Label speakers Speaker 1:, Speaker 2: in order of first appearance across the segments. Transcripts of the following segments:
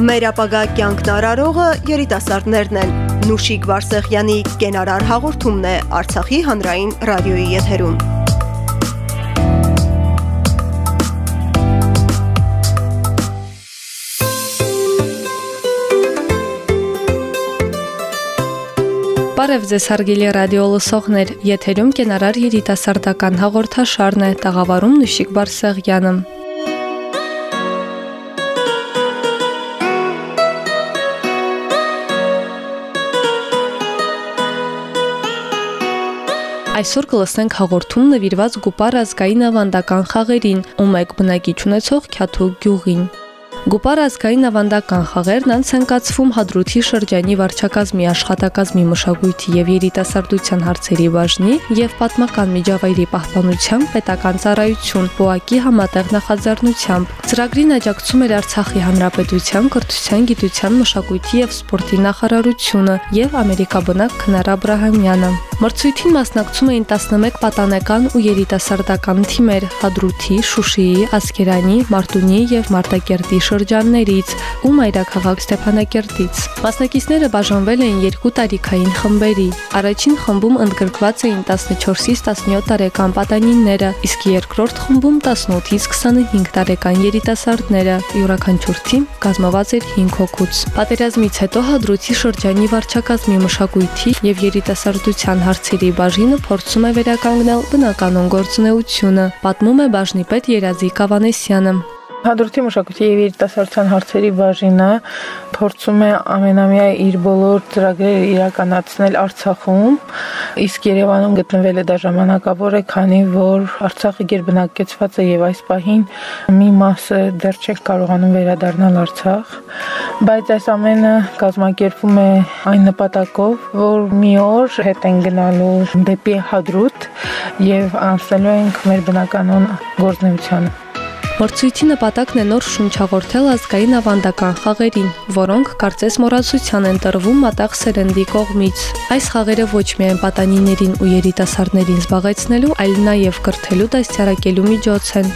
Speaker 1: Մեր ապագա կյանքն արարողը երիտասարդներն են։ Նուշիկ Վարսեղյանի կենարար հաղորդումն է Արցախի հանրային ռադիոյի եթերում։
Speaker 2: Բարև ձեզ հարգելի ռադիո լսողներ, եթերում կենարար երիտասարդական հաղորդաշարն է, տաղավարում Նուշիկ Բարսեղյանը։ Այսօր կլսենք հաղորդում նվիրված Գուպար ազգային ավանդական խաղերին ու մեկ բնակիչ ունեցող Քյաթու գյուղին։ Գուպար ազգային ավանդական խաղերն անց են կացվում Հադրութի շրջանի վարչակազմի աշխատակազմի մշակույթի եւ երիտասարդության հարցերի բաժնի եւ պատմական միջավայրի պահպանության պետական ծառայություն ՊՕԱԿ-ի համատեղ նախաձեռնությամբ։ Ծրագրին աջակցում էր Արցախի Հանրապետության կրթության, գիտության, մշակույթի եւ սպորտի նախարարությունը եւ ամերիկաբնակ Քնար Աբ รา համյանը։ Մրցույթին մասնակցում էին 11 պատանեկան ու երիտասարդական թիմեր Հադրութի, Շուշիի, Ասկերանի, Մարտունի եւ Մարտակերտի շրջաններից ու մայրաքաղաք Ստեփանակերտից։ Մասնակիցները բաժանվել էին երկու տարիքային խմբերի։ Առաջին խմբում ընդգրկված էին 14-ից 17 տարեկան պատանիները, իսկ երկրորդ խմբում 18-ից 25 տարեկան երիտասարդները։ Յուրաքանչյուր թիմ կազմված էր 5 հոգուց։ Պատերազմից հետո Հադրութի շրջանի վարչակազմի մշակույթի եւ երիտասարդության հարցերի բաժինը փորձում է վերականգնել բնականոն գործունեությունը, պատմում է բաժնի պետ Երազիկ Ավանեսյանը։
Speaker 3: Հադրութի մշակույթի եւ երիտասարդության հարցերի բաժինը փորձում է ամենամյա իր բոլոր ծրագրերը իրականացնել Արցախում, իսկ Երևանում գտնվել է դա ժամանակավոր է, քանի որ Արցախը գերբնակեցված է եւ այս պահին մի մասը դեռ չեք կարողանում վերադառնալ Արցախ, բայց այս ամենը կազմակերպվում է այն նպատակով, որ մի օր հետ են գնալու դեպի Հադրութ եւ անցնելու ենք մեր բնականոն գործնեությանը։
Speaker 2: Մրցույթի նպատակն է նոր շունչ հաղորդել ազգային ավանդական խաղերին, որոնք կարծես մոռացության են տրվում մատաղ սերնդի կողմից։ Այս խաղերը ոչ միայն պատանիներին ու երիտասարդներին զբաղեցնելու, այլ նաև կրթելու դաստիարակելու միջոց են։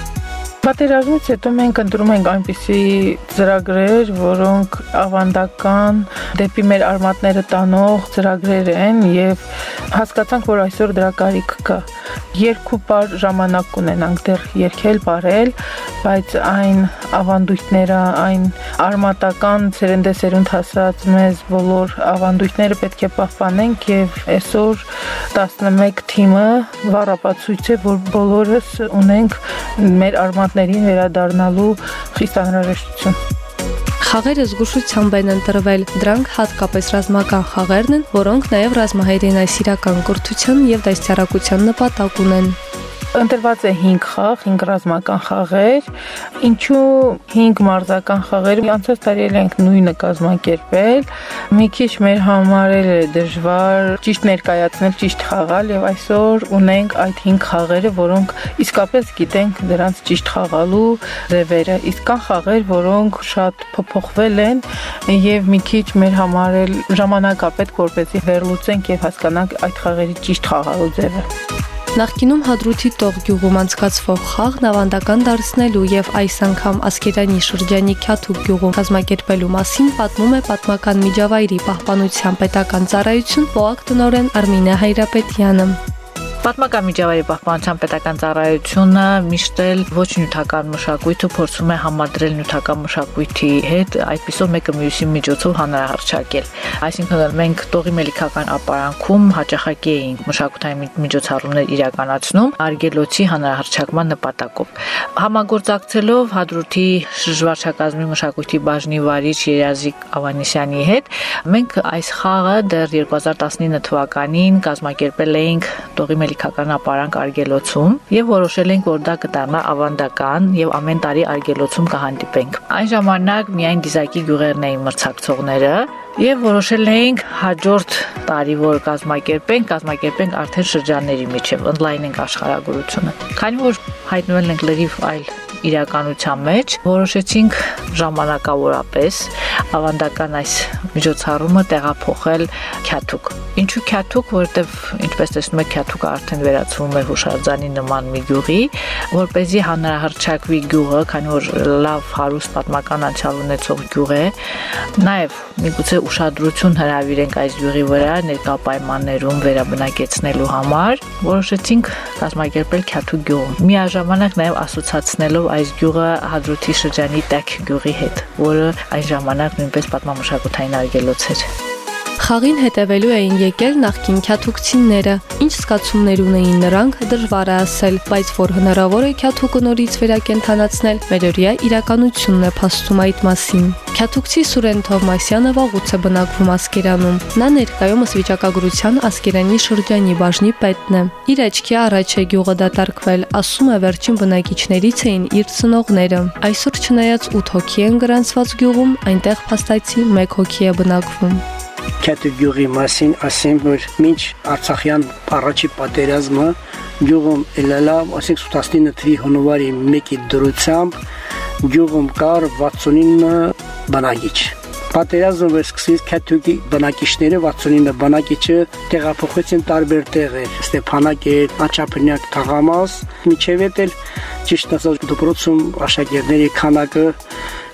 Speaker 3: Պատերազմից հետո մենք ընտրում ենք այնպիսի ծրագրեր, որոնք ավանդական դեպի մեր արմատները տանող ծրագրեր են եւ հասկացանք, որ այսօր դրա կարիք կա երկու բար ժամանակ կունենանք դեռ երկել, բարել, բայց այն ավանդույթները, այն արմատական սերնդեսերունդ հասած մեզ բոլոր ավանդույթները պետք է պահպանենք եւ այսօր 11 թիմը վառապացույց է, որ բոլորս ունենք մեր արմատներին վերադառնալու խիստ անհրաժեշտություն։
Speaker 2: Խաղերը զգուշությամբ են ընտրվել։ Դրանք հատկապես ռազմական խաղերն են, որոնք նաև ռազմահայրենասիրական կրթության եւ դաստիարակության նպատակ ունեն
Speaker 3: ընտրված է 5 խաղ, 5 ռազմական խաղեր։ Ինչու 5 մարզական խաղեր։ Անցած տարի էլ ենք նույնը կազմակերպել։ Մի քիչ մեր համար էլ է դժվար ճիշտ ներկայացնել, ճիշտ խաղալ եւ այսօր ունենք այդ 5 խաղերը, որոնք իսկապես գիտենք դրանց ճիշտ խաղալու ձևերը։ Իսկ կան խաղեր, որոնք շատ փոփոխվել են եւ մի քիչ մեր համար էլ ժամանակապետ, որպեսզի վերլուծենք եւ հասկանանք այդ խաղերի ճիշտ խաղալու ձևը։
Speaker 2: Նախկինում Հադրութի տող գյուղում անցկացվող խաղն ավանդական դարձնելու եւ այս անգամ Ասկերանի շրջանի Քյաթուկ գյուղում կազմակերպելու մասին պատմում է պատմական միջավայրի պահպանության պետական ծառայություն ՊՕԱԿ տնօրեն Արմինե Հայրապետյանը։
Speaker 4: Պատմական միջավայրի պահպանության պետական ծառայությունը միշտ էլ ոչ նյութական մշակույթը փորձում է համադրել նյութական մշակույթի հետ, այդպիսով մեկը մյուսի միջոցով հանրահարչակել։ Այսինքն մենք տողի մելիքական ապարանքում հաճախակի էինք մշակութային միջոցառումներ իրականացնում արգելոցի հանրահարչակման նպատակով։ Համագործակցելով Հադրութի շրջվարչակազմի մշակույթի բաժնի վարիչ Երազիկ Ավանեսյանի հետ մենք այս խաղը դեռ 2019 թվականին կազմակերպել էինք տողի մելիքական ապարանք արգելոցում եւ որոշել ենք, որ դա կդառնա ավանդական եւ ամեն տարի արգելոցում կհանդիպենք։ Այն ժամանակ միայն դիզակի գյուղերն էին մրցակցողները եւ որոշել էինք հաջորդ տարի, որ կազմակերպենք, կազմակերպենք արդեն շրջանների միջև, ընդլայնենք աշխարհագրությունը։ Քանի որ հայտնվել ենք լրիվ այլ իրականության մեջ որոշեցինք ժամանակավորապես ավանդական այս միջոցառումը տեղափոխել Քյաթուկ։ Ինչու Քյաթուկ, որովհետև ինչպես տեսնում եք Քյաթուկը արդեն վերածվում է հուշարձանի նման մի գյուղի, որ เป զի հանրահրճակվի գյուղը, քանի որ լավ հարուստ պատմական անցյալ ունեցող գյուղ է, նաև միգուցե ուշադրություն հրավիրենք այս գյուղի վրա ներկա պայմաններում վերաբնակեցնելու համար, որոշեցինք կազմակերպել Քյաթուկ գյուղ։ Միաժամանակ նաև ասոցացնելով այս գյուղը Հադրութի շրջանի Տեք գյուղի հետ, որը այն ժամանակ նույնպես պատմամշակութային արգելոց էր։
Speaker 2: Խաղին հետևելու էին եկել նախկին քյաթուկցիները։ Ինչ զգացումներ ունեին նրանք, դժվար է ասել, բայց որ հնարավոր է քյաթուկը նորից վերակենդանացնել, մերօրյա իրականությունն է փաստում այդ մասին։ Քյաթուկցի Սուրեն Թովմասյանը վաղուց է բնակվում Ասկերանում։ Նա ներկայումս վիճակագրության Ասկերանի շրջանի բաժնի պետն է։ Իր աչքի առաջ է գյուղը դատարկվել, ասում է վերջին բնակիչներից էին իր ծնողները։ Այսօր չնայած 8 հոգի են գրանցված գյուղում, այնտեղ փաստացի 1 հոգի է բնակվում։
Speaker 5: Քյաթը գյուղի մասին ասեմ, որ մինչ Արցախյան առաջի պատերազմը գյուղում ելալա, ասենք 19 թվականի հունվարի 1-ի դրությամբ գյուղում կար 69 բնակիչ։ Պատերազմը որ սկսվեց քաթուկի բնակիչները 69 բնակիչը տեղափոխվեցին տարբեր տեղեր՝ Ստեփանակերտ, Աչափնյակ, Թաղամաս, միջև էլ ճիշտ ասած դպրոցում աշակերտների քանակը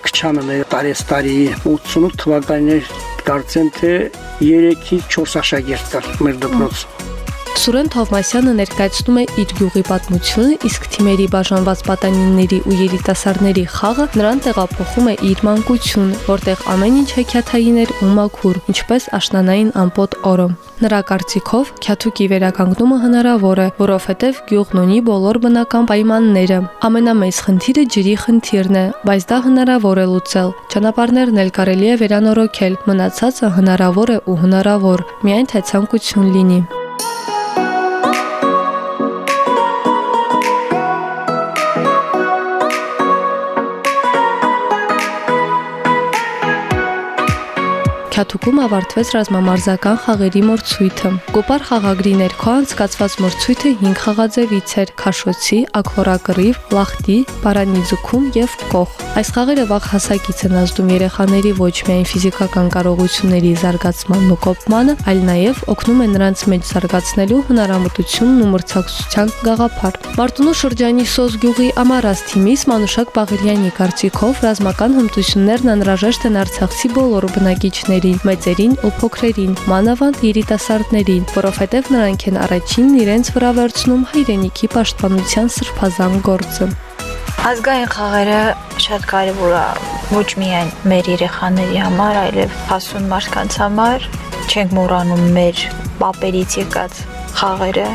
Speaker 5: քչանը մեր տարեստարի 88 թվականներ կարծեմ թե 3-ից 4 աշակերտ կար մեր դպրոցում
Speaker 2: Սուրեն Թովմասյանը ներկայացնում է իր գյուղի պատմությունը, իսկ թիմերի բաժանված պատանիների ու երիտասարդների խաղը նրան տեղափոխում է իր մանկություն, որտեղ ամեն ինչ հեքիաթային էր ու մաքուր, ինչպես աշնանային ամպոտ օրը։ Նրա կարծիքով Քյաթուկի վերականգնումը հնարավոր է, որովհետև գյուղն ունի բոլոր բնական պայմանները։ Ամենամեծ խնդիրը ջրի խնդիրն է, բայց դա հնարավոր է լուծել։ Ճանապարհներն էլ կարելի է վերանորոգել, մնացածը հնարավոր է ու հնարավոր, միայն թե ցանկություն լինի։ Քյաթուկում ավարտվեց ռազմամարզական խաղերի մրցույթը։ Կոպար խաղագրի ներքո անցկացված մրցույթը 5 խաղաձևից էր՝ քաշոցի, ակվորակռիվ, լախտի, բարանի ձուքում եւ կող։ Այս խաղերը վաղ հասակից են ազդում երեխաների ոչ միայն ֆիզիկական կարողությունների զարգացմանն ու կոպմանը, այլ նաեւ օգնում են նրանց մեջ զարգացնելու հնարամտությունն ու մրցակցության գաղափար։ Մարտունու շրջանի Սոզ գյուղի Ամարաս թիմից Մանուշակ Բաղելյանի կարծիքով ռազմական հմտություններն անհրաժեշտ են Արցախցի բոլոր բնակիչների ջրերին, մեծերին ու փոքրերին, մանավանդ երիտասարդներին, որովհետև նրանք են առաջինն իրենց վրա վերցնում հայրենիքի պաշտպանության սրբազան գործը։
Speaker 6: Ազգային խաղերը շատ կարևոր է ոչ միայն մեր երեխաների համար, այլև հասուն մարդկանց համար։ Չենք մոռանում մեր պապերից եկած խաղերը,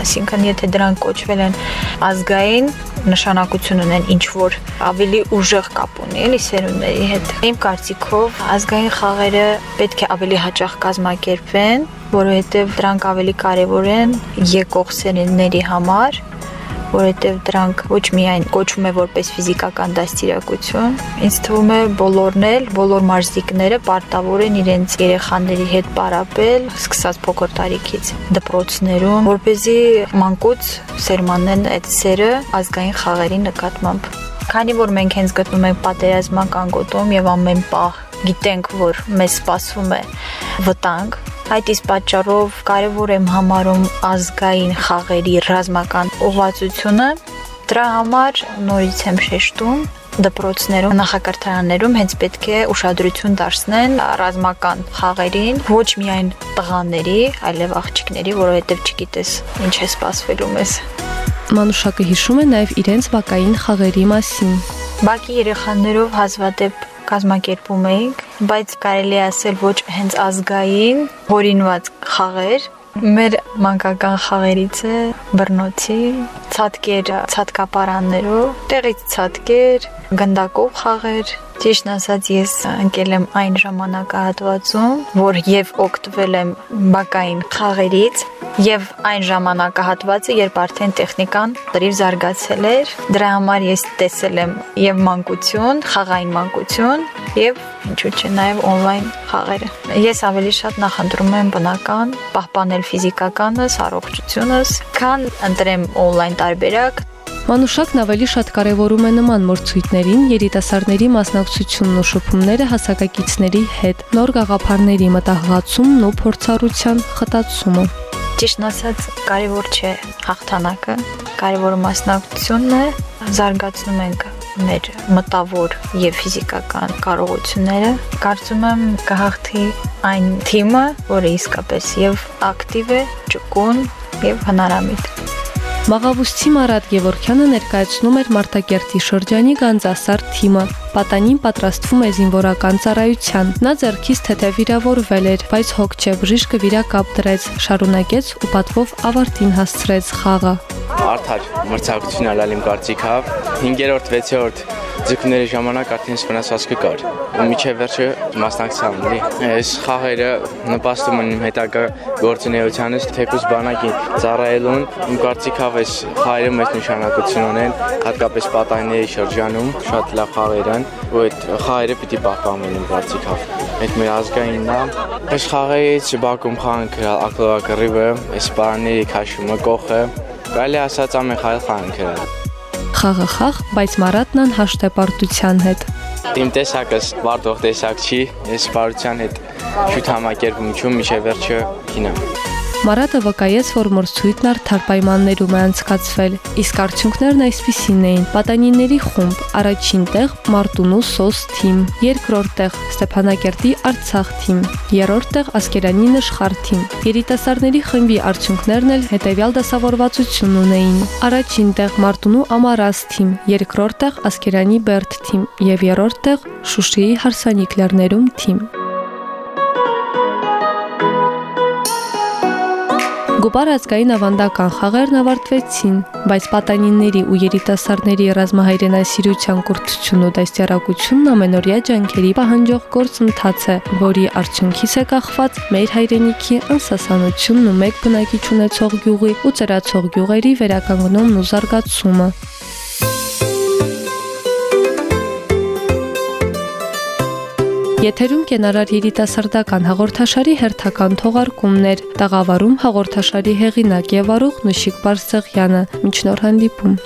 Speaker 6: այսինքն եթե դրանք կոչվել են ազգային, նշանակություն ունեն ինչ որ ավելի ուժեղ կապ ունի էլի սերունդների հետ։ Իմ կարծիքով ազգային խաղերը պետք է ավելի հաճախ կազմակերպվեն, որովհետև դրանք ավելի կարևոր են եկող սերունդների համար որովհետև դրանք ոչ միայն կոչվում է որպես ֆիզիկական դաստիարակություն, ինձ թվում է բոլորն էլ, բոլոր մարզիկները պարտավոր են իրենց երեխաների հետ պարապել, սկսած փոքր տարիքից դպրոցներում, որ เป զի մանկուց սերմանեն այդ սերը ազգային խաղերի նկատմամբ։ Քանի որ մենք հենց գտնում ենք պատերազմական գոտում եւ ամեն պահ գիտենք, որ մեզ սպասվում է վտանգ, Այդ իսկ պատճառով կարևոր եմ համարում ազգային խաղերի ռազմական ուղղվածությունը։ Դրա համար նորից եմ շեշտում դպրոցներում, նախակրթարաններում հենց պետք է ուշադրություն դարձնեն ռազմական խաղերին, ոչ միայն տղաների, այլև աղջիկների, որովհետև չգիտես ինչ է սպասվելու մեզ։
Speaker 2: Մանուշակը հիշում է նաև իրենց բակային խաղերի մասին։
Speaker 6: Բակի երեխաներով հազվադեպ կազմակերպում էինք, բայց կարելի է ասել ոչ հենց ազգային, հորինված խաղեր, Մեր մանկական խաղերից է բռնոցի, ցածկեր, ցածկապարաններով, տեղից ցածկեր, գնդակով խաղեր, Ճիշտ ասած, ես ընկել եմ այն ժամանակահատվածում, որ եւ օգտվել եմ բակային խաղերից, եւ այն ժամանակահատվածը, երբ արդեն տեխնիկան դրիվ զարգացել էր, դրա համար ես տեսել եմ եւ մանկություն, խաղային մանկություն եւ ինչու՞ չէ նաեւ on-line խաղերը։ Ես ավելի շատ նախընտրում եմ բնական, պահպանել ֆիզիկականս, առողջությունս, քան ընտրեմ on-line տարբերակ,
Speaker 2: Մանուշակն ավելի շատ կարևորում է նման մրցույթներին երիտասարդների մասնակցությունն ու շփումները հասակակիցների հետ, նոր գաղափարների մտահղացումն ու փորձառության խտացումը։
Speaker 6: Ճիշտն ասած, կարևոր չէ հաղթանակը, կարևորը մասնակցությունն է, զարգացնում ենք մեր մտավոր եւ ֆիզիկական կարողությունները, կարծում եմ կհաղթի այն թիմը, որը իսկապես եւ ակտիվ է, ճկուն եւ հնարամիտ։
Speaker 2: Մաղավուսցի Մարատ Գևորքյանը ներկայացնում էր Մարտակերտի շրջանի Գանձասար թիմը։ Պատանին պատրաստվում է զինվորական ծառայության։ Նա ձեռքից թեթև վիրավորվել էր, բայց հոգ չէ, բժիշկը վիրակապ դրեց, շարունակեց ու պատվով ավարտին հասցրեց խաղը։
Speaker 7: Արդար մրցակցություն ալալ իմ կարծիքով 5-րդ, 6-րդ ձգումների ժամանակ արդեն վնասվածք կար ու միջև վերջը մասնակցամ էլի այս խաղերը նպաստում են իմ հետագա գործունեությանս թեկուզ բանակի ծառայելուն իմ կարծիքով այս խաղերը մեծ նշանակություն ունեն հատկապես պատայների շրջանում շատ լավ խաղեր են ու այդ խաղերը պիտի պահպանվեն իմ կարծիքով այդ մեր ազգայինն է այս խաղերից Բաքում խաղան գրալ ակլովակռիվը այս պարանների քաշումը կողը կարելի ասած ամեն խաղ խաղան գրալ
Speaker 2: Խաղը խաղ, բայց Մարատն անհաշտ է պարտության հետ։
Speaker 7: Իմ տեսակս վարտող տեսակ չի, ես պարտության հետ շուտ համակերպում չում, միջև վերջը կինամ։
Speaker 2: Մարատը վկայեց, որ մրցույթն արդար պայմաններում է անցկացվել, իսկ արդյունքներն այսպիսին էին. Պատանիների խումբ, առաջին տեղ Մարտունու Սոս թիմ, երկրորդ տեղ Ստեփանակերտի Արցախ թիմ, երրորդ տեղ Ասկերանի Նշխար թիմ։ Երիտասարդների խմբի արդյունքներն էլ հետևյալ դասավորվածություն ունեին. առաջին տեղ Մարտունու Ամարաս թիմ, երկրորդ տեղ Ասկերանի Բերդ թիմ եւ երրորդ տեղ Շուշիի Հարսանիք լեռներում թիմ։ Գոբար ազգային ավանդական խաղերն ավարտվեցին, բայց պատանիների ու երիտասարդների ռազմահայրենասիրության կուրծությունն ու դաստիարակությունն ամենօրյա ջանքերի պահանջող գործընթաց է, որի արդյունքից է կախված մեր հայրենիքի անսասանությունն ու մեկ բնակիչ ունեցող գյուղի ու ծրացող գյուղերի վերականգնումն ու զարգացումը։ Եթերում կենարար երիտասարդական հաղորդաշարի հերթական թողարկումներ։ Տաղավարում հաղորդաշարի հեղինակ եւ արող Նուշիկ Բարսեղյանը։ Մինչ նոր հանդիպում։